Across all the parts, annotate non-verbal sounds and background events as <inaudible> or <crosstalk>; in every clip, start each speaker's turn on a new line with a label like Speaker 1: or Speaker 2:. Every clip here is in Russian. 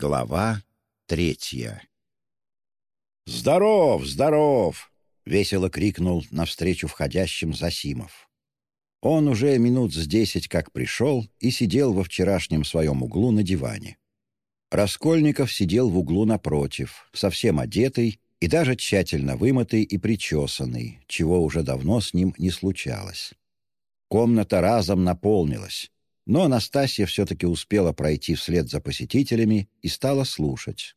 Speaker 1: Глава третья «Здоров, здоров!» — весело крикнул навстречу входящим Засимов. Он уже минут с десять как пришел и сидел во вчерашнем своем углу на диване. Раскольников сидел в углу напротив, совсем одетый и даже тщательно вымытый и причесанный, чего уже давно с ним не случалось. Комната разом наполнилась, но Анастасия все-таки успела пройти вслед за посетителями и стала слушать.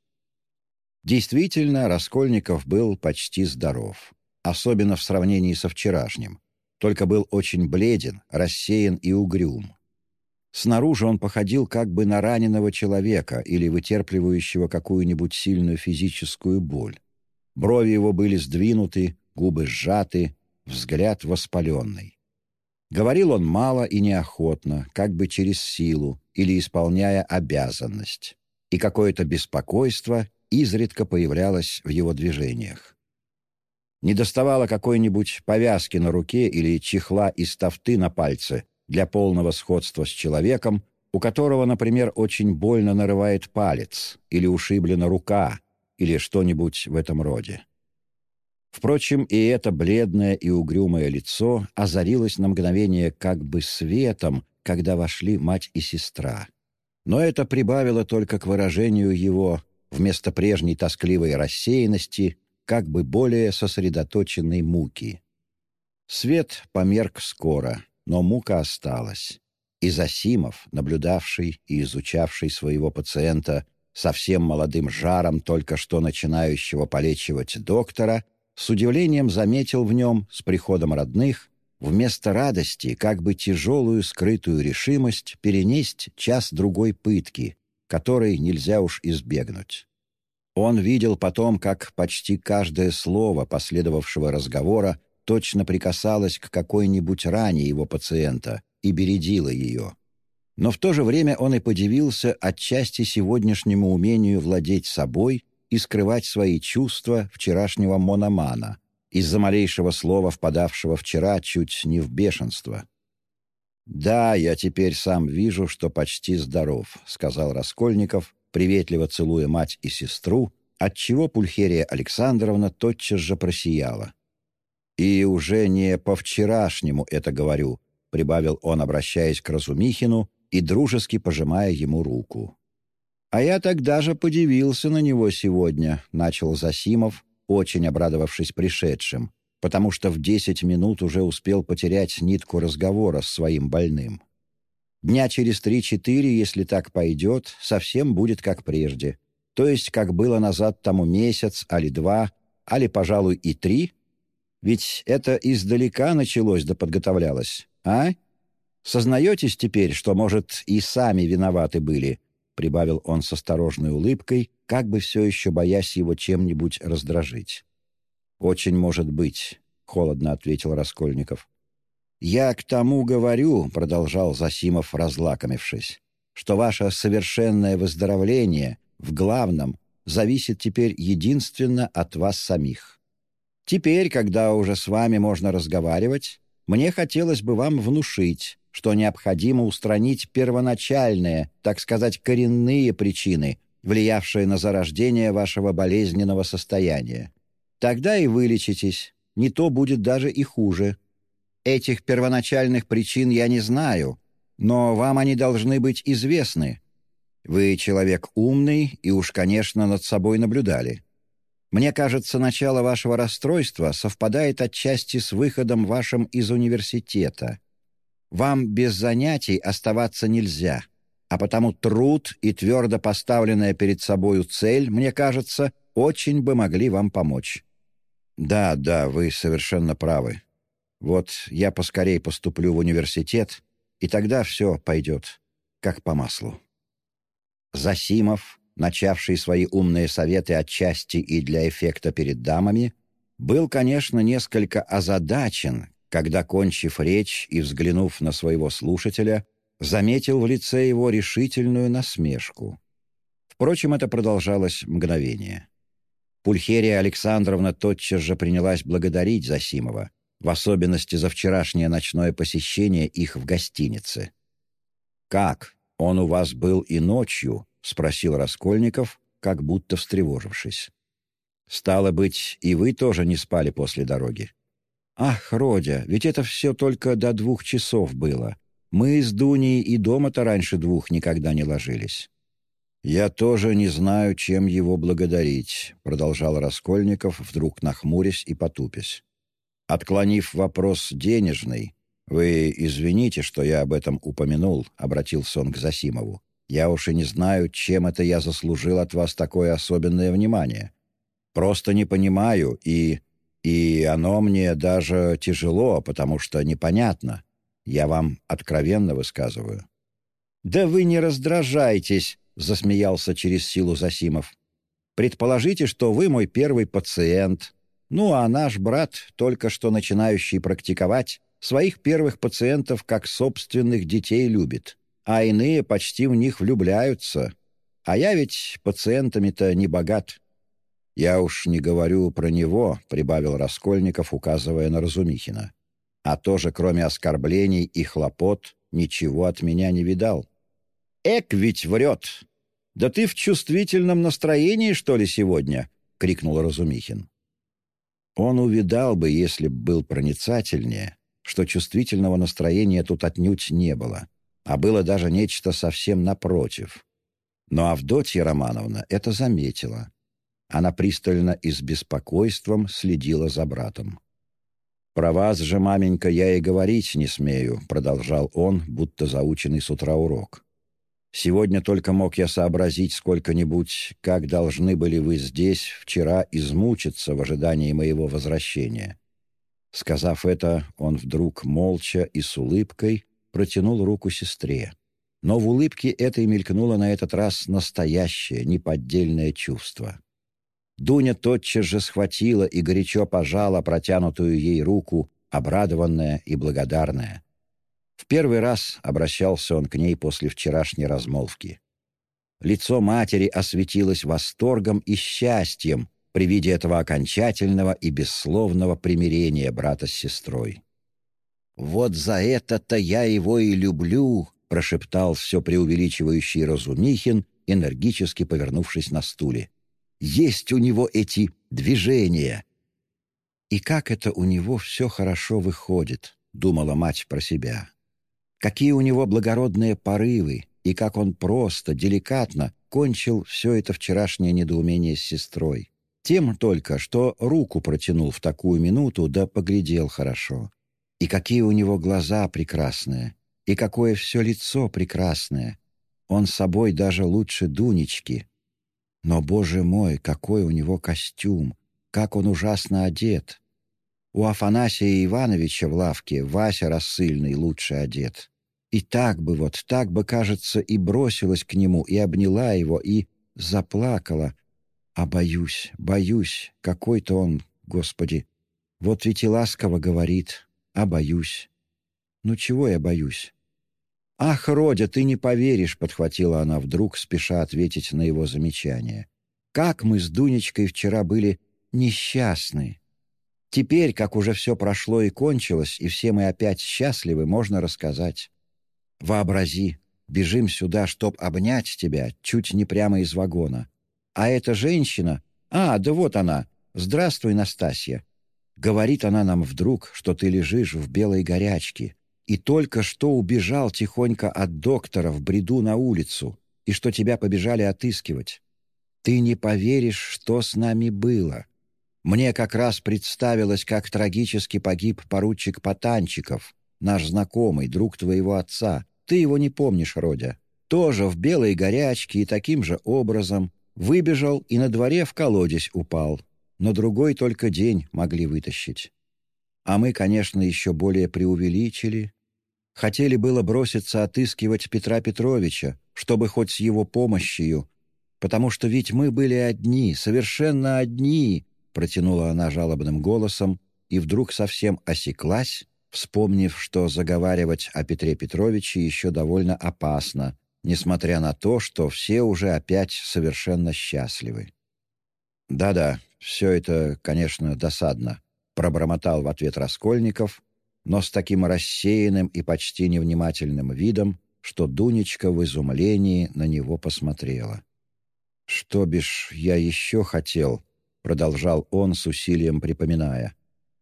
Speaker 1: Действительно, Раскольников был почти здоров, особенно в сравнении со вчерашним, только был очень бледен, рассеян и угрюм. Снаружи он походил как бы на раненого человека или вытерпливающего какую-нибудь сильную физическую боль. Брови его были сдвинуты, губы сжаты, взгляд воспаленный. Говорил он мало и неохотно, как бы через силу или исполняя обязанность, и какое-то беспокойство изредка появлялось в его движениях. Не доставало какой-нибудь повязки на руке или чехла из тафты на пальце для полного сходства с человеком, у которого, например, очень больно нарывает палец или ушиблена рука или что-нибудь в этом роде. Впрочем, и это бледное и угрюмое лицо озарилось на мгновение как бы светом, когда вошли мать и сестра. Но это прибавило только к выражению его, вместо прежней тоскливой рассеянности, как бы более сосредоточенной муки. Свет померк скоро, но мука осталась. И Засимов, наблюдавший и изучавший своего пациента совсем молодым жаром только что начинающего полечивать доктора, с удивлением заметил в нем, с приходом родных, вместо радости как бы тяжелую скрытую решимость перенесть час-другой пытки, которой нельзя уж избегнуть. Он видел потом, как почти каждое слово последовавшего разговора точно прикасалось к какой-нибудь ране его пациента и бередило ее. Но в то же время он и подивился отчасти сегодняшнему умению владеть собой и скрывать свои чувства вчерашнего мономана, из-за малейшего слова, впадавшего вчера чуть не в бешенство. «Да, я теперь сам вижу, что почти здоров», — сказал Раскольников, приветливо целуя мать и сестру, отчего Пульхерия Александровна тотчас же просияла. «И уже не по-вчерашнему это говорю», — прибавил он, обращаясь к Разумихину и дружески пожимая ему руку. «А я тогда же подивился на него сегодня», — начал Засимов, очень обрадовавшись пришедшим, потому что в десять минут уже успел потерять нитку разговора с своим больным. Дня через три-четыре, если так пойдет, совсем будет как прежде. То есть, как было назад тому месяц, али два, али, пожалуй, и три. Ведь это издалека началось да подготовлялось, а? Сознаетесь теперь, что, может, и сами виноваты были, — прибавил он с осторожной улыбкой, как бы все еще боясь его чем-нибудь раздражить. «Очень может быть», — холодно ответил Раскольников. «Я к тому говорю», — продолжал Засимов, разлакомившись, «что ваше совершенное выздоровление в главном зависит теперь единственно от вас самих. Теперь, когда уже с вами можно разговаривать, мне хотелось бы вам внушить, что необходимо устранить первоначальные, так сказать, коренные причины, влиявшие на зарождение вашего болезненного состояния. Тогда и вылечитесь, не то будет даже и хуже. Этих первоначальных причин я не знаю, но вам они должны быть известны. Вы человек умный и уж, конечно, над собой наблюдали. Мне кажется, начало вашего расстройства совпадает отчасти с выходом вашим из университета. Вам без занятий оставаться нельзя, а потому труд и твердо поставленная перед собою цель, мне кажется, очень бы могли вам помочь. Да, да, вы совершенно правы. Вот я поскорей поступлю в университет, и тогда все пойдет как по маслу. Засимов, начавший свои умные советы отчасти и для эффекта перед дамами, был, конечно, несколько озадачен, когда, кончив речь и взглянув на своего слушателя, заметил в лице его решительную насмешку. Впрочем, это продолжалось мгновение. Пульхерия Александровна тотчас же принялась благодарить Засимова, в особенности за вчерашнее ночное посещение их в гостинице. «Как? Он у вас был и ночью?» — спросил Раскольников, как будто встревожившись. «Стало быть, и вы тоже не спали после дороги?» «Ах, Родя, ведь это все только до двух часов было. Мы с Дуней и дома-то раньше двух никогда не ложились». «Я тоже не знаю, чем его благодарить», — продолжал Раскольников, вдруг нахмурясь и потупясь. Отклонив вопрос денежный, «Вы извините, что я об этом упомянул», — обратился он к Засимову. «Я уж и не знаю, чем это я заслужил от вас такое особенное внимание. Просто не понимаю, и... и оно мне даже тяжело, потому что непонятно. Я вам откровенно высказываю». «Да вы не раздражайтесь», — засмеялся через силу Засимов. «Предположите, что вы мой первый пациент. Ну, а наш брат, только что начинающий практиковать, своих первых пациентов как собственных детей любит, а иные почти в них влюбляются. А я ведь пациентами-то не богат». «Я уж не говорю про него», — прибавил Раскольников, указывая на Разумихина. «А тоже, кроме оскорблений и хлопот, ничего от меня не видал». «Эк ведь врет! Да ты в чувствительном настроении, что ли, сегодня?» — крикнул Разумихин. Он увидал бы, если б был проницательнее, что чувствительного настроения тут отнюдь не было, а было даже нечто совсем напротив. Но Авдотья Романовна это заметила. Она пристально и с беспокойством следила за братом. «Про вас же, маменька, я и говорить не смею», — продолжал он, будто заученный с утра урок. «Сегодня только мог я сообразить сколько-нибудь, как должны были вы здесь вчера измучиться в ожидании моего возвращения. Сказав это, он вдруг молча и с улыбкой протянул руку сестре. Но в улыбке этой мелькнуло на этот раз настоящее, неподдельное чувство. Дуня тотчас же схватила и горячо пожала протянутую ей руку, обрадованная и благодарная. В первый раз обращался он к ней после вчерашней размолвки. Лицо матери осветилось восторгом и счастьем, при виде этого окончательного и бессловного примирения брата с сестрой. «Вот за это-то я его и люблю», — прошептал все преувеличивающий Разумихин, энергически повернувшись на стуле. «Есть у него эти движения». «И как это у него все хорошо выходит», — думала мать про себя. «Какие у него благородные порывы, и как он просто, деликатно кончил все это вчерашнее недоумение с сестрой. Тем только, что руку протянул в такую минуту, да поглядел хорошо. И какие у него глаза прекрасные, и какое все лицо прекрасное. Он собой даже лучше Дунечки. Но, боже мой, какой у него костюм, как он ужасно одет. У Афанасия Ивановича в лавке Вася рассыльный лучше одет. И так бы вот, так бы, кажется, и бросилась к нему, и обняла его, и заплакала — а боюсь, боюсь, какой-то он, Господи. Вот ведь и ласково говорит, а боюсь. Ну чего я боюсь? «Ах, Родя, ты не поверишь!» — подхватила она вдруг, спеша ответить на его замечание. «Как мы с Дунечкой вчера были несчастны! Теперь, как уже все прошло и кончилось, и все мы опять счастливы, можно рассказать. Вообрази, бежим сюда, чтоб обнять тебя, чуть не прямо из вагона. А эта женщина... А, да вот она. Здравствуй, Настасья. Говорит она нам вдруг, что ты лежишь в белой горячке, и только что убежал тихонько от доктора в бреду на улицу, и что тебя побежали отыскивать. Ты не поверишь, что с нами было. Мне как раз представилось, как трагически погиб поручик Потанчиков, наш знакомый, друг твоего отца. Ты его не помнишь, Родя. Тоже в белой горячке и таким же образом, Выбежал и на дворе в колодец упал. Но другой только день могли вытащить. А мы, конечно, еще более преувеличили. Хотели было броситься отыскивать Петра Петровича, чтобы хоть с его помощью. Потому что ведь мы были одни, совершенно одни, протянула она жалобным голосом и вдруг совсем осеклась, вспомнив, что заговаривать о Петре Петровиче еще довольно опасно, несмотря на то, что все уже опять совершенно счастливы. «Да-да, все это, конечно, досадно», — пробормотал в ответ Раскольников, но с таким рассеянным и почти невнимательным видом, что Дунечка в изумлении на него посмотрела. «Что бишь я еще хотел?» — продолжал он с усилием припоминая.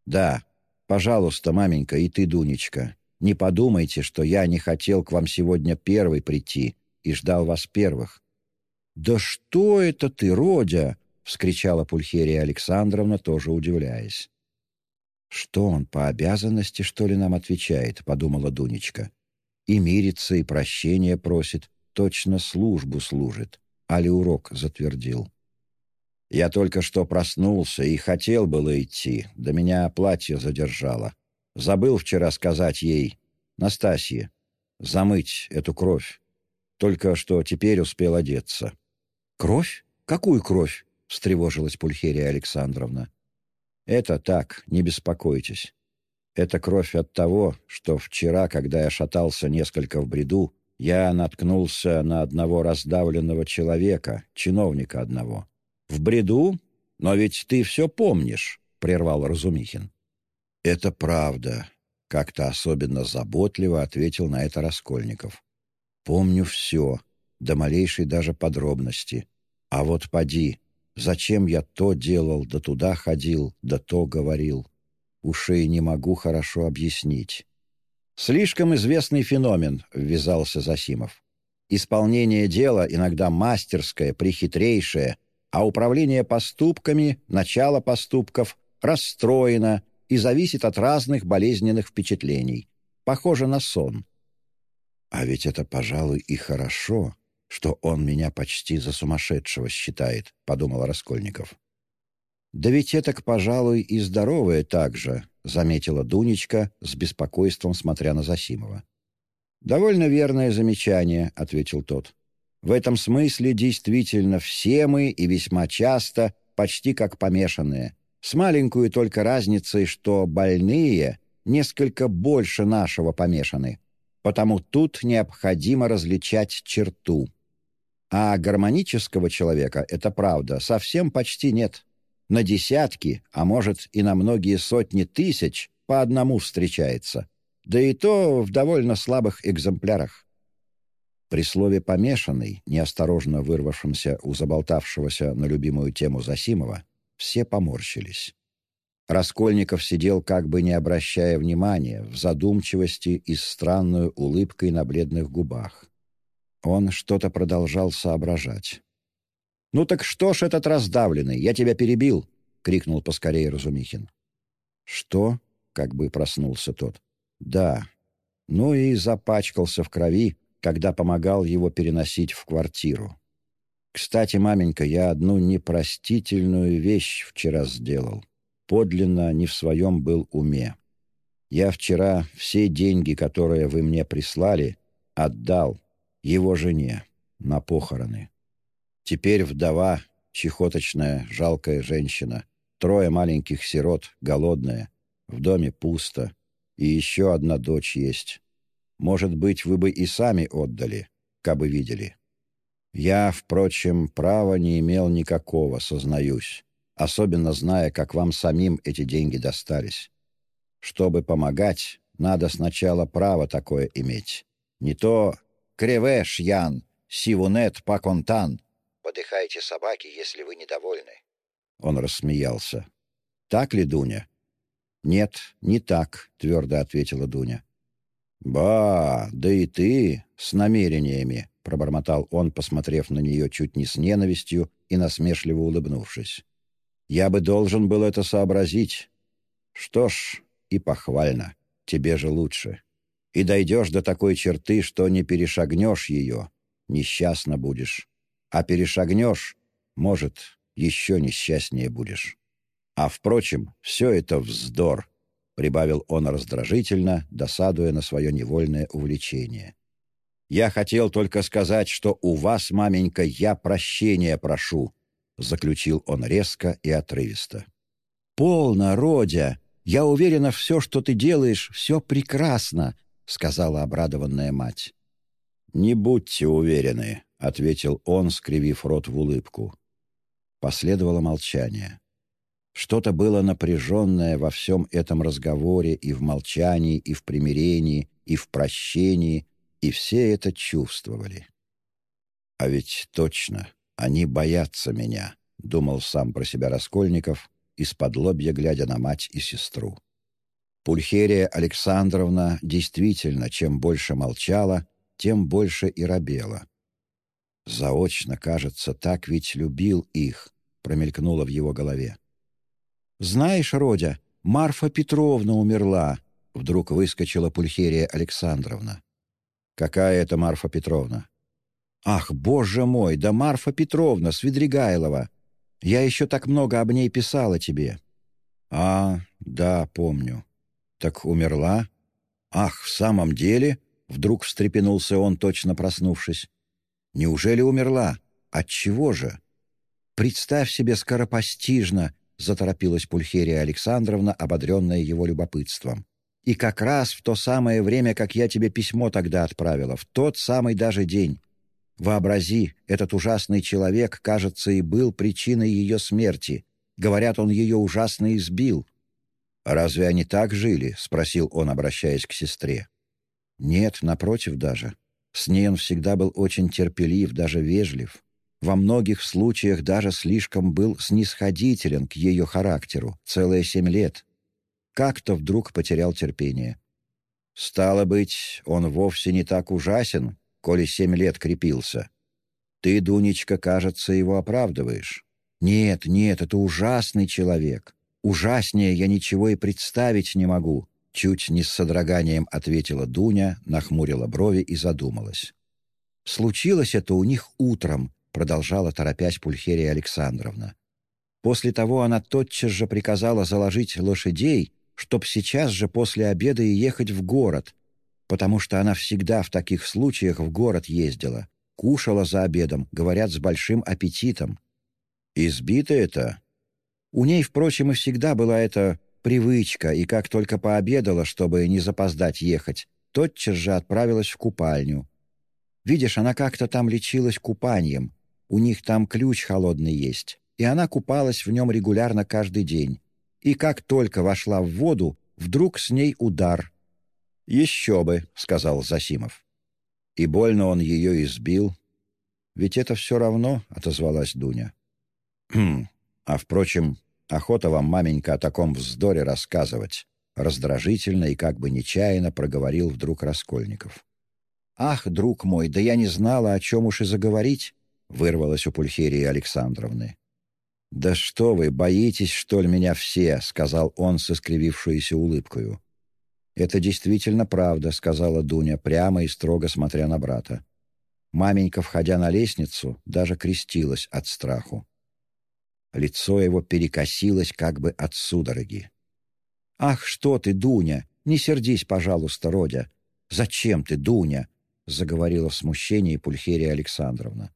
Speaker 1: «Да, пожалуйста, маменька, и ты, Дунечка, не подумайте, что я не хотел к вам сегодня первый прийти и ждал вас первых». «Да что это ты, Родя?» — вскричала Пульхерия Александровна, тоже удивляясь. «Что он, по обязанности, что ли, нам отвечает?» — подумала Дунечка. «И мирится, и прощения просит, точно службу служит, али урок затвердил». Я только что проснулся и хотел было идти, да меня платье задержало. Забыл вчера сказать ей, Настасье, замыть эту кровь. Только что теперь успел одеться. «Кровь? Какую кровь?» — встревожилась Пульхерия Александровна. Это так, не беспокойтесь. Это кровь от того, что вчера, когда я шатался несколько в бреду, я наткнулся на одного раздавленного человека, чиновника одного. «В бреду? Но ведь ты все помнишь», — прервал Разумихин. «Это правда», — как-то особенно заботливо ответил на это Раскольников. «Помню все, до малейшей даже подробности. А вот поди, Зачем я то делал, да туда ходил, да то говорил? Ушей не могу хорошо объяснить. «Слишком известный феномен», — ввязался Засимов. «Исполнение дела иногда мастерское, прихитрейшее, а управление поступками, начало поступков расстроено и зависит от разных болезненных впечатлений. Похоже на сон». «А ведь это, пожалуй, и хорошо», что он меня почти за сумасшедшего считает», — подумал Раскольников. «Да ведь это, пожалуй, и здоровое также», — заметила Дунечка с беспокойством, смотря на Засимова. «Довольно верное замечание», — ответил тот. «В этом смысле действительно все мы и весьма часто почти как помешанные, с маленькую только разницей, что больные несколько больше нашего помешаны, потому тут необходимо различать черту. А гармонического человека, это правда, совсем почти нет. На десятки, а может и на многие сотни тысяч по одному встречается. Да и то в довольно слабых экземплярах. При слове «помешанный», неосторожно вырвавшемся у заболтавшегося на любимую тему Засимова, все поморщились. Раскольников сидел, как бы не обращая внимания, в задумчивости и странной улыбкой на бледных губах. Он что-то продолжал соображать. «Ну так что ж этот раздавленный? Я тебя перебил!» — крикнул поскорее Разумихин. «Что?» — как бы проснулся тот. «Да. Ну и запачкался в крови, когда помогал его переносить в квартиру. Кстати, маменька, я одну непростительную вещь вчера сделал. Подлинно не в своем был уме. Я вчера все деньги, которые вы мне прислали, отдал, его жене на похороны. Теперь вдова, чехоточная, жалкая женщина, трое маленьких сирот, голодная, в доме пусто, и еще одна дочь есть. Может быть, вы бы и сами отдали, кабы видели. Я, впрочем, права не имел никакого, сознаюсь, особенно зная, как вам самим эти деньги достались. Чтобы помогать, надо сначала право такое иметь. Не то Кревеш, Ян, сивунет, паконтан. Подыхайте, собаки, если вы недовольны. Он рассмеялся. Так ли, Дуня? Нет, не так, твердо ответила Дуня. «Ба, да и ты с намерениями», — пробормотал он, посмотрев на нее чуть не с ненавистью и насмешливо улыбнувшись. «Я бы должен был это сообразить. Что ж, и похвально, тебе же лучше и дойдешь до такой черты, что не перешагнешь ее, несчастно будешь. А перешагнешь, может, еще несчастнее будешь. А, впрочем, все это вздор, — прибавил он раздражительно, досадуя на свое невольное увлечение. «Я хотел только сказать, что у вас, маменька, я прощения прошу», — заключил он резко и отрывисто. «Полно, Родя! Я уверена, все, что ты делаешь, все прекрасно сказала обрадованная мать. «Не будьте уверены», — ответил он, скривив рот в улыбку. Последовало молчание. Что-то было напряженное во всем этом разговоре и в молчании, и в примирении, и в прощении, И все это чувствовали. «А ведь точно, они боятся меня», — думал сам про себя Раскольников, из-под лобья глядя на мать и сестру. Пульхерия Александровна действительно, чем больше молчала, тем больше и робела. «Заочно, кажется, так ведь любил их», — промелькнуло в его голове. «Знаешь, Родя, Марфа Петровна умерла», — вдруг выскочила Пульхерия Александровна. «Какая это Марфа Петровна?» «Ах, боже мой, да Марфа Петровна Свидригайлова! Я еще так много об ней писала тебе». «А, да, помню. Так умерла?» «Ах, в самом деле?» — вдруг встрепенулся он, точно проснувшись. «Неужели умерла? От чего же?» «Представь себе скоропостижно!» — заторопилась Пульхерия Александровна, ободренная его любопытством. «И как раз в то самое время, как я тебе письмо тогда отправила, в тот самый даже день. Вообрази, этот ужасный человек, кажется, и был причиной ее смерти. Говорят, он ее ужасно избил». «Разве они так жили?» — спросил он, обращаясь к сестре. «Нет, напротив даже. С ней он всегда был очень терпелив, даже вежлив во многих случаях даже слишком был снисходителен к ее характеру целые семь лет. Как-то вдруг потерял терпение. «Стало быть, он вовсе не так ужасен, коли семь лет крепился. Ты, Дунечка, кажется, его оправдываешь. Нет, нет, это ужасный человек. Ужаснее я ничего и представить не могу», чуть не с содроганием ответила Дуня, нахмурила брови и задумалась. Случилось это у них утром, продолжала торопясь Пульхерия Александровна. После того она тотчас же приказала заложить лошадей, чтоб сейчас же после обеда и ехать в город, потому что она всегда в таких случаях в город ездила, кушала за обедом, говорят, с большим аппетитом. Избито это? У ней, впрочем, и всегда была эта привычка, и как только пообедала, чтобы не запоздать ехать, тотчас же отправилась в купальню. Видишь, она как-то там лечилась купанием, у них там ключ холодный есть, и она купалась в нем регулярно каждый день. И как только вошла в воду, вдруг с ней удар. «Еще бы», — сказал Засимов. И больно он ее избил. «Ведь это все равно», — отозвалась Дуня. «Хм, а, впрочем, охота вам, маменька, о таком вздоре рассказывать», — раздражительно и как бы нечаянно проговорил вдруг Раскольников. «Ах, друг мой, да я не знала, о чем уж и заговорить вырвалось у Пульхерии Александровны. «Да что вы, боитесь, что ли, меня все?» — сказал он с искривившейся улыбкою. «Это действительно правда», — сказала Дуня, прямо и строго смотря на брата. Маменька, входя на лестницу, даже крестилась от страху. Лицо его перекосилось как бы от судороги. «Ах, что ты, Дуня! Не сердись, пожалуйста, Родя! Зачем ты, Дуня?» — заговорила в смущении Пульхерия Александровна.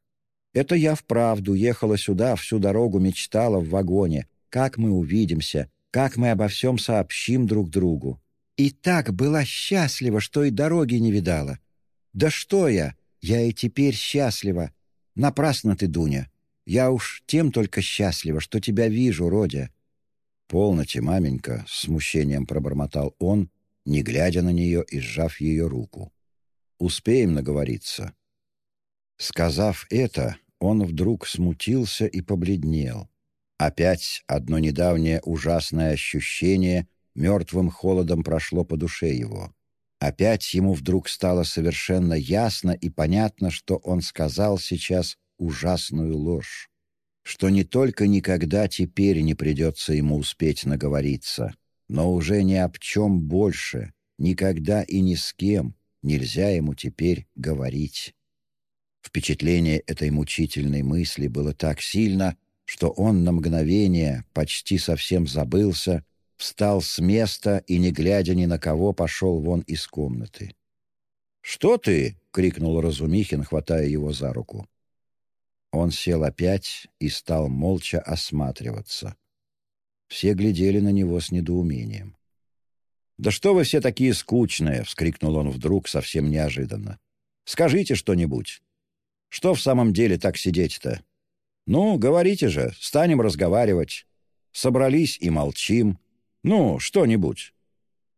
Speaker 1: Это я вправду ехала сюда, всю дорогу мечтала в вагоне. Как мы увидимся, как мы обо всем сообщим друг другу. И так была счастлива, что и дороги не видала. Да что я? Я и теперь счастлива. Напрасно ты, Дуня. Я уж тем только счастлива, что тебя вижу, Родя. «Полноте, маменька», — с смущением пробормотал он, не глядя на нее и сжав ее руку. «Успеем наговориться». Сказав это, он вдруг смутился и побледнел. Опять одно недавнее ужасное ощущение мертвым холодом прошло по душе его. Опять ему вдруг стало совершенно ясно и понятно, что он сказал сейчас ужасную ложь. Что не только никогда теперь не придется ему успеть наговориться, но уже ни об чем больше, никогда и ни с кем нельзя ему теперь говорить. Впечатление этой мучительной мысли было так сильно, что он на мгновение почти совсем забылся, встал с места и, не глядя ни на кого, пошел вон из комнаты. «Что ты?» — крикнул Разумихин, хватая его за руку. Он сел опять и стал молча осматриваться. Все глядели на него с недоумением. «Да что вы все такие скучные!» — вскрикнул он вдруг совсем неожиданно. «Скажите что-нибудь!» Что в самом деле так сидеть-то? Ну, говорите же, станем разговаривать. Собрались и молчим. Ну, что-нибудь.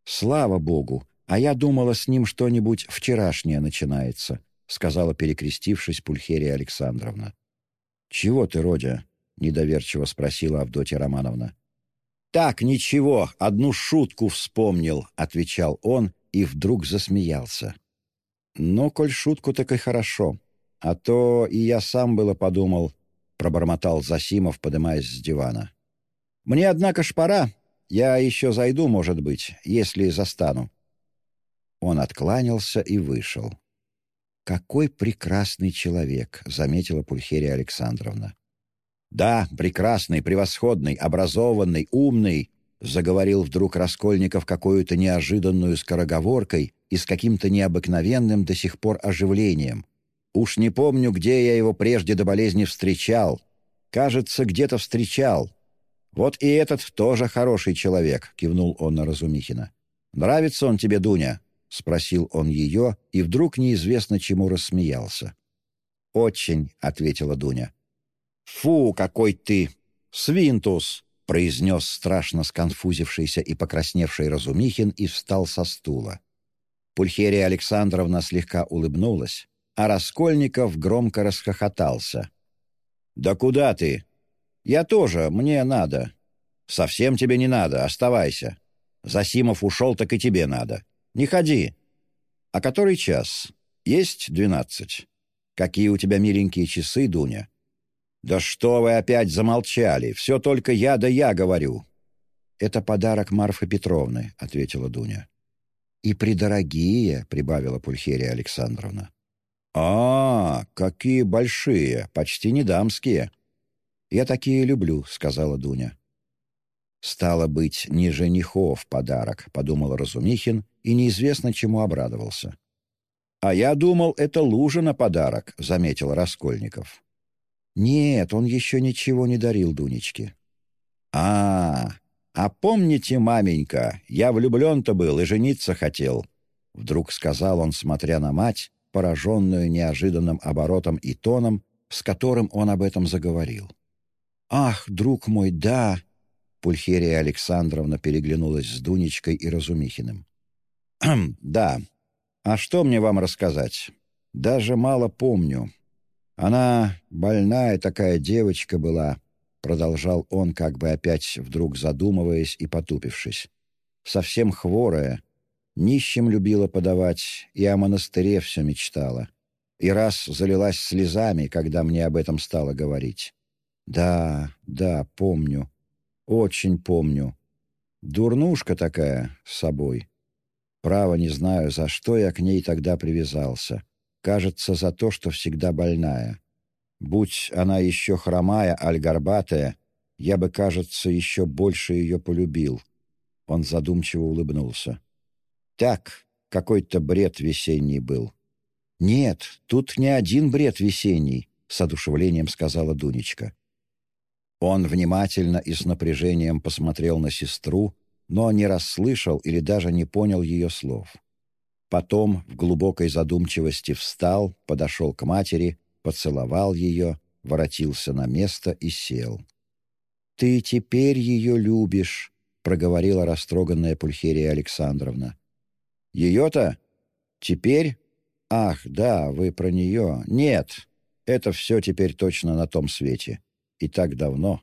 Speaker 1: Слава богу, «А я думала, с ним что-нибудь вчерашнее начинается», — сказала, перекрестившись, Пульхерия Александровна. «Чего ты, Родя?» — недоверчиво спросила Авдотья Романовна. «Так, ничего, одну шутку вспомнил», — отвечал он и вдруг засмеялся. «Ну, коль шутку, так и хорошо. А то и я сам было подумал», — пробормотал Засимов, подымаясь с дивана. «Мне, однако, ж пора. Я еще зайду, может быть, если застану». Он откланялся и вышел. «Какой прекрасный человек!» — заметила Пульхерия Александровна. «Да, прекрасный, превосходный, образованный, умный», — заговорил вдруг Раскольников какую-то неожиданную скороговоркой и с каким-то необыкновенным до сих пор оживлением. «Уж не помню, где я его прежде до болезни встречал. Кажется, где-то встречал. Вот и этот тоже хороший человек», — кивнул он на Разумихина. «Нравится он тебе, Дуня?» — спросил он ее, и вдруг неизвестно чему рассмеялся. «Очень», — ответила Дуня. «Фу, какой ты! Свинтус!» — произнес страшно сконфузившийся и покрасневший Разумихин и встал со стула. Пульхерия Александровна слегка улыбнулась, а Раскольников громко расхохотался. «Да куда ты? Я тоже, мне надо. Совсем тебе не надо, оставайся. Засимов ушел, так и тебе надо. Не ходи. А который час? Есть двенадцать. Какие у тебя миленькие часы, Дуня?» «Да что вы опять замолчали? Все только я да я говорю». «Это подарок Марфы Петровны», — ответила Дуня. «И придорогие», — прибавила Пульхерия Александровна. «А, какие большие, почти не дамские». «Я такие люблю», — сказала Дуня. «Стало быть, не женихов подарок», — подумал Разумихин и неизвестно чему обрадовался. «А я думал, это Лужина подарок», — заметил Раскольников. «Нет, он еще ничего не дарил Дунечке». «А, а помните, маменька, я влюблен-то был и жениться хотел», — вдруг сказал он, смотря на мать, пораженную неожиданным оборотом и тоном, с которым он об этом заговорил. «Ах, друг мой, да!» Пульхерия Александровна переглянулась с Дунечкой и Разумихиным. <clears throat> «Да. А что мне вам рассказать? Даже мало помню. Она больная такая девочка была, продолжал он, как бы опять вдруг задумываясь и потупившись. Совсем хворая, нищим любила подавать и о монастыре все мечтала. И раз залилась слезами, когда мне об этом стало говорить. Да, да, помню. Очень помню. Дурнушка такая с собой. Право не знаю, за что я к ней тогда привязался. Кажется, за то, что всегда больная. Будь она еще хромая, аль горбатая, я бы, кажется, еще больше ее полюбил. Он задумчиво улыбнулся. Так, какой-то бред весенний был. «Нет, тут не один бред весенний», — с одушевлением сказала Дунечка. Он внимательно и с напряжением посмотрел на сестру, но не расслышал или даже не понял ее слов. Потом в глубокой задумчивости встал, подошел к матери, поцеловал ее, воротился на место и сел. «Ты теперь ее любишь», — проговорила растроганная Пульхерия Александровна. «Ее-то? Теперь? Ах, да, вы про нее. Нет, это все теперь точно на том свете. И так давно.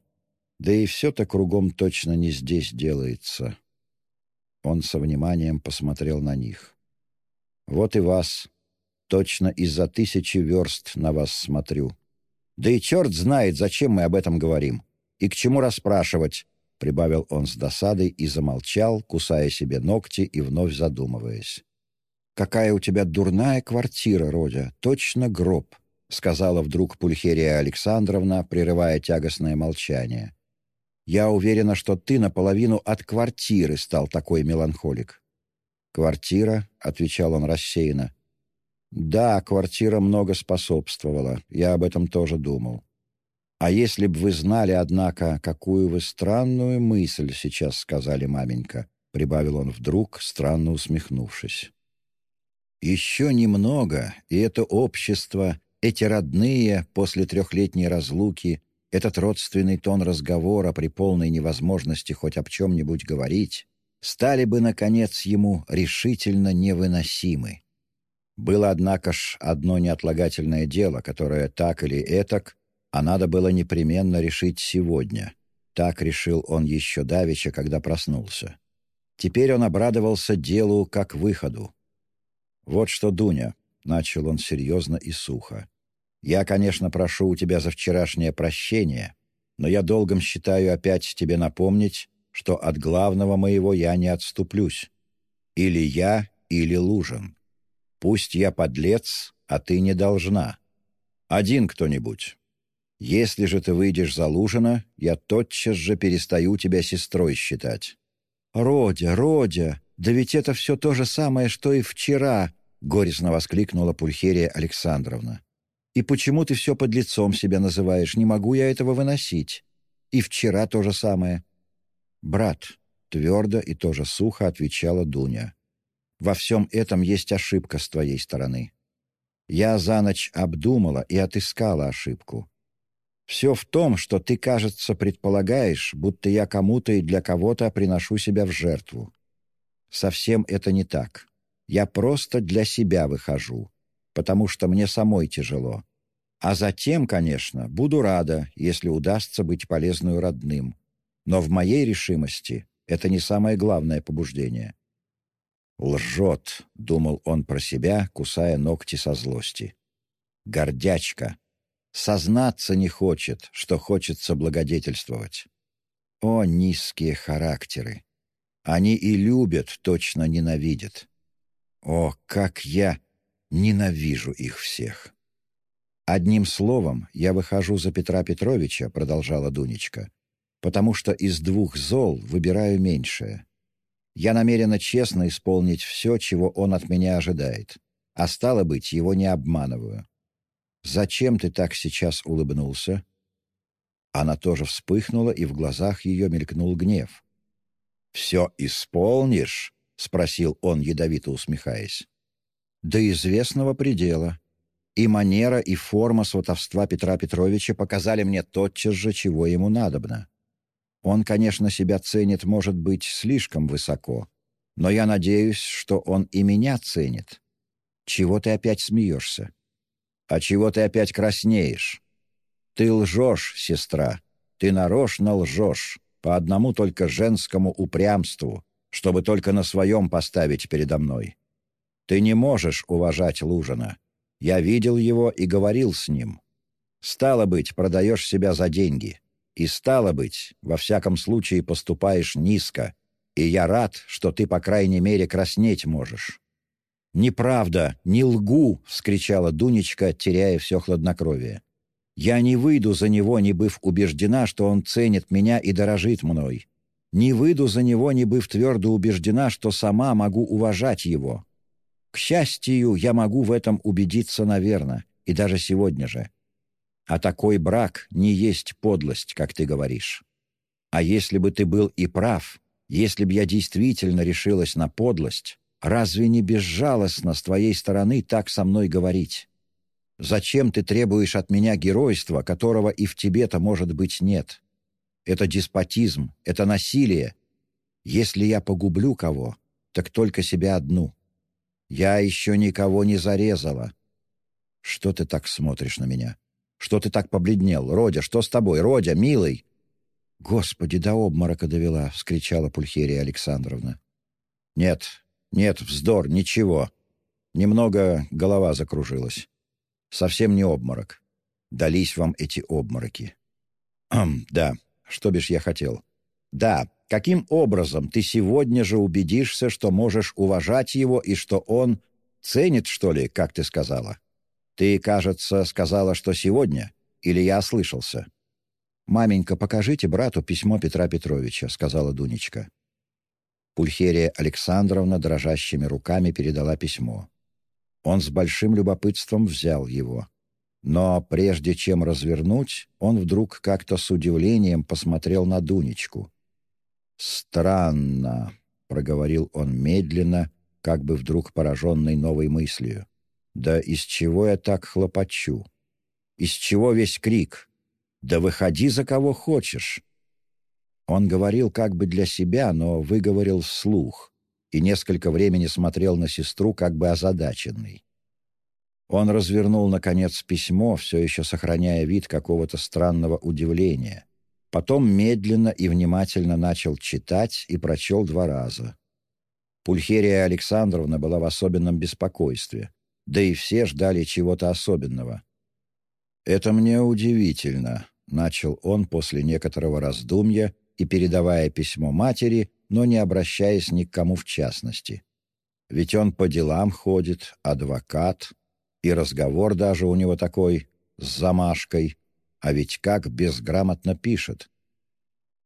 Speaker 1: Да и все-то кругом точно не здесь делается». Он со вниманием посмотрел на них. Вот и вас. Точно из-за тысячи верст на вас смотрю. Да и черт знает, зачем мы об этом говорим. И к чему расспрашивать?» — прибавил он с досадой и замолчал, кусая себе ногти и вновь задумываясь. «Какая у тебя дурная квартира, Родя, точно гроб», — сказала вдруг Пульхерия Александровна, прерывая тягостное молчание. «Я уверена, что ты наполовину от квартиры стал такой меланхолик». «Квартира», — отвечал он рассеянно. «Да, квартира много способствовала. Я об этом тоже думал. А если б вы знали, однако, какую вы странную мысль сейчас сказали, маменька», — прибавил он вдруг, странно усмехнувшись. «Еще немного, и это общество, эти родные после трехлетней разлуки, этот родственный тон разговора при полной невозможности хоть об чем-нибудь говорить, стали бы, наконец, ему решительно невыносимы. Было, однако ж, одно неотлагательное дело, которое так или этак, а надо было непременно решить сегодня. Так решил он еще давеча, когда проснулся. Теперь он обрадовался делу как выходу. «Вот что, Дуня», — начал он серьезно и сухо, — «я, конечно, прошу у тебя за вчерашнее прощение, но я долгом считаю опять тебе напомнить, что от главного моего я не отступлюсь. Или я, или Лужин. Пусть я подлец, а ты не должна. Один кто-нибудь. Если же ты выйдешь за Лужина, я тотчас же перестаю тебя сестрой считать». «Родя, Родя, да ведь это все то же самое, что и вчера!» — горестно воскликнула Пульхерия Александровна. «И почему ты все под лицом себя называешь? Не могу я этого выносить. И вчера то же самое». «Брат», — твердо и тоже сухо отвечала Дуня. «Во всем этом есть ошибка с твоей стороны. Я за ночь обдумала и отыскала ошибку. Все в том, что ты, кажется, предполагаешь, будто я кому-то и для кого-то приношу себя в жертву. Совсем это не так. Я просто для себя выхожу, потому что мне самой тяжело. А затем, конечно, буду рада, если удастся быть полезную родным. Но в моей решимости это не самое главное побуждение. «Лжет», — думал он про себя, кусая ногти со злости. «Гордячка», Сознаться не хочет, что хочется благодетельствовать. О, низкие характеры! Они и любят, точно ненавидят. О, как я ненавижу их всех! «Одним словом, я выхожу за Петра Петровича», — продолжала Дунечка, «потому что из двух зол выбираю меньшее. Я намерена честно исполнить все, чего он от меня ожидает, а стало быть, его не обманываю. «Зачем ты так сейчас улыбнулся?» Она тоже вспыхнула, и в глазах ее мелькнул гнев. «Все исполнишь?» — спросил он, ядовито усмехаясь. «До известного предела. И манера, и форма сватовства Петра Петровича показали мне тотчас же, чего ему надобно. Он, конечно, себя ценит, может быть, слишком высоко, но я надеюсь, что он и меня ценит. Чего ты опять смеешься?» «А чего ты опять краснеешь?» «Ты лжешь, сестра. Ты нарочно лжешь, по одному только женскому упрямству, чтобы только на своем поставить передо мной. Ты не можешь уважать Лужина. Я видел его и говорил с ним. Стало быть, продаешь себя за деньги. И стало быть, во всяком случае поступаешь низко. И я рад, что ты, по крайней мере, краснеть можешь. «Неправда! Не лгу!» — вскричала Дунечка, теряя все хладнокровие. «Я не выйду за него, не быв убеждена, что он ценит меня и дорожит мной. Не выйду за него, не быв твердо убеждена, что сама могу уважать его. К счастью, я могу в этом убедиться, наверное, и даже сегодня же. А такой брак не есть подлость, как ты говоришь. А если бы ты был и прав, если бы я действительно решилась на подлость, Разве не безжалостно с твоей стороны так со мной говорить? Зачем ты требуешь от меня геройства, которого и в тебе-то, может быть, нет? Это деспотизм, это насилие. Если я погублю кого, так только себя одну. Я еще никого не зарезала. Что ты так смотришь на меня? Что ты так побледнел? Родя, что с тобой? Родя, милый!» «Господи, до обморока довела!» — вскричала Пульхерия Александровна. «Нет, «Нет, вздор, ничего. Немного голова закружилась. Совсем не обморок. Дались вам эти обмороки». «Да, что бишь я хотел?» «Да, каким образом ты сегодня же убедишься, что можешь уважать его и что он ценит, что ли, как ты сказала? Ты, кажется, сказала, что сегодня, или я ослышался?» «Маменька, покажите брату письмо Петра Петровича», — сказала Дунечка. Пульхерия Александровна дрожащими руками передала письмо. Он с большим любопытством взял его. Но прежде чем развернуть, он вдруг как-то с удивлением посмотрел на Дунечку. «Странно», — проговорил он медленно, как бы вдруг пораженный новой мыслью. «Да из чего я так хлопочу? Из чего весь крик? Да выходи за кого хочешь!» Он говорил как бы для себя, но выговорил вслух и несколько времени смотрел на сестру как бы озадаченный. Он развернул, наконец, письмо, все еще сохраняя вид какого-то странного удивления. Потом медленно и внимательно начал читать и прочел два раза. Пульхерия Александровна была в особенном беспокойстве, да и все ждали чего-то особенного. «Это мне удивительно», — начал он после некоторого раздумья и передавая письмо матери, но не обращаясь ни к кому в частности. «Ведь он по делам ходит, адвокат, и разговор даже у него такой, с замашкой, а ведь как безграмотно пишет».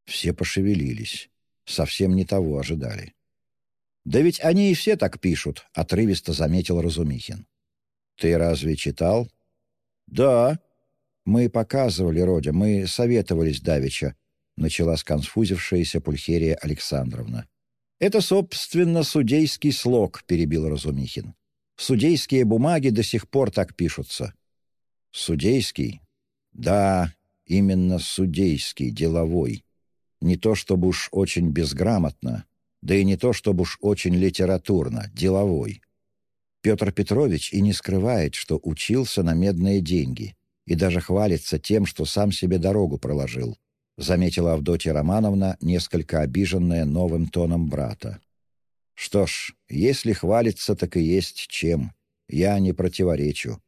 Speaker 1: Все пошевелились, совсем не того ожидали. «Да ведь они и все так пишут», — отрывисто заметил Разумихин. «Ты разве читал?» «Да». «Мы показывали, Родя, мы советовались давеча», — начала сконфузившаяся Пульхерия Александровна. «Это, собственно, судейский слог», — перебил Разумихин. «Судейские бумаги до сих пор так пишутся». «Судейский?» «Да, именно судейский, деловой. Не то чтобы уж очень безграмотно, да и не то чтобы уж очень литературно, деловой. Петр Петрович и не скрывает, что учился на медные деньги и даже хвалится тем, что сам себе дорогу проложил, заметила Авдотья Романовна, несколько обиженная новым тоном брата. Что ж, если хвалится, так и есть чем. Я не противоречу.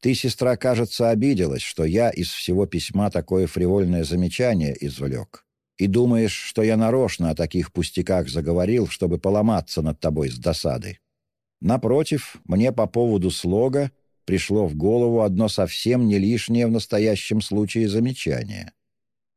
Speaker 1: Ты, сестра, кажется, обиделась, что я из всего письма такое фривольное замечание извлек. И думаешь, что я нарочно о таких пустяках заговорил, чтобы поломаться над тобой с досады. Напротив, мне по поводу слога пришло в голову одно совсем не лишнее в настоящем случае замечание.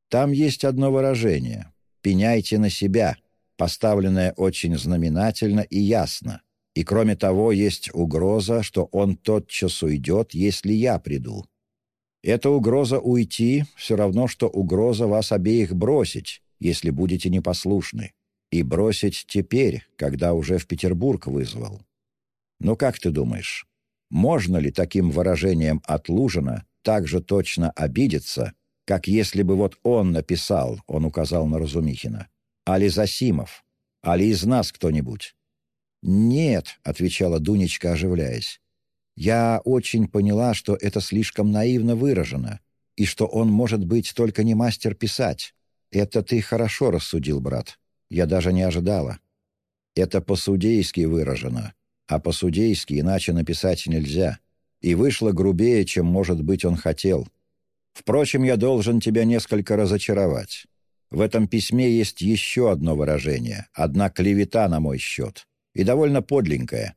Speaker 1: Там есть одно выражение «пеняйте на себя», поставленное очень знаменательно и ясно. И кроме того, есть угроза, что он тотчас уйдет, если я приду. Эта угроза уйти все равно, что угроза вас обеих бросить, если будете непослушны. И бросить теперь, когда уже в Петербург вызвал. Но как ты думаешь, можно ли таким выражением от так же точно обидеться, как если бы вот он написал, он указал на Разумихина, али Засимов, али из нас кто-нибудь? «Нет», — отвечала Дунечка, оживляясь. «Я очень поняла, что это слишком наивно выражено, и что он может быть только не мастер писать. Это ты хорошо рассудил, брат. Я даже не ожидала. Это по-судейски выражено, а по-судейски иначе написать нельзя. И вышло грубее, чем, может быть, он хотел. Впрочем, я должен тебя несколько разочаровать. В этом письме есть еще одно выражение, одна клевета на мой счет, и довольно подленькая.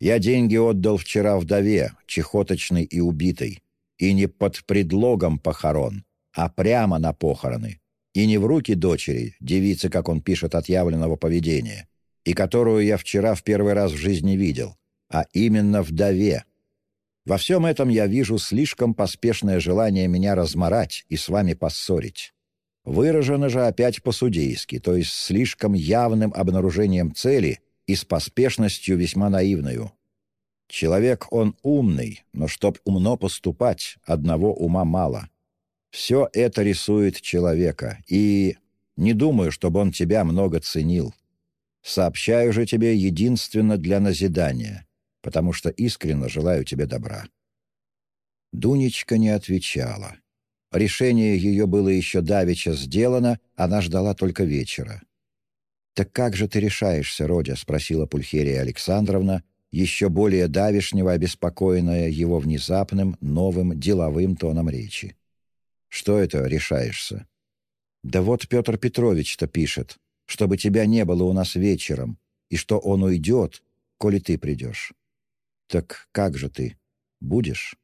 Speaker 1: Я деньги отдал вчера вдове, чехоточной и убитой, и не под предлогом похорон, а прямо на похороны, и не в руки дочери, девицы, как он пишет, отъявленного поведения, и которую я вчера в первый раз в жизни видел, а именно вдове. Во всем этом я вижу слишком поспешное желание меня разморать и с вами поссорить. Выражено же опять по-судейски, то есть слишком явным обнаружением цели и с поспешностью весьма наивною. Человек он умный, но чтоб умно поступать, одного ума мало. Все это рисует человека, и не думаю, чтобы он тебя много ценил. Сообщаю же тебе единственно для назидания, потому что искренне желаю тебе добра». Дунечка не отвечала. Решение ее было еще давеча сделано, она ждала только вечера. «Так как же ты решаешься, Родя?» — спросила Пульхерия Александровна, еще более давишнего обеспокоенная его внезапным, новым, деловым тоном речи. «Что это решаешься?» «Да вот Петр Петрович-то пишет чтобы тебя не было у нас вечером, и что он уйдет, коли ты придешь. Так как же ты? Будешь?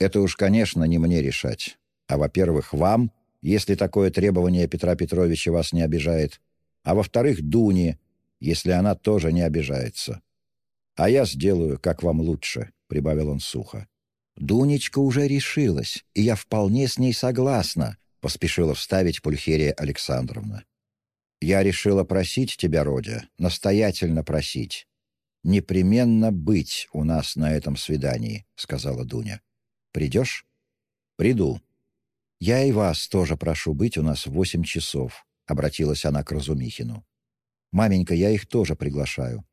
Speaker 1: Это уж, конечно, не мне решать. А, во-первых, вам, если такое требование Петра Петровича вас не обижает, а, во-вторых, Дуне, если она тоже не обижается. А я сделаю, как вам лучше, — прибавил он сухо. «Дунечка уже решилась, и я вполне с ней согласна», — поспешила вставить Пульхерия Александровна. Я решила просить тебя, Родя, настоятельно просить. Непременно быть у нас на этом свидании, — сказала Дуня. Придешь? Приду. Я и вас тоже прошу быть у нас в восемь часов. — обратилась она к Разумихину. «Маменька, я их тоже приглашаю».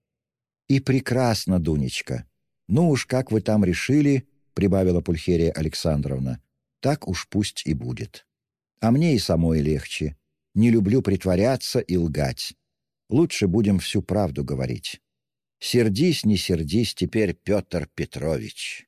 Speaker 1: «И прекрасно, Дунечка. Ну уж как вы там решили, — прибавила Пульхерия Александровна, — так уж пусть и будет. А мне и самой легче. Не люблю притворяться и лгать. Лучше будем всю правду говорить. Сердись, не сердись теперь, Петр Петрович.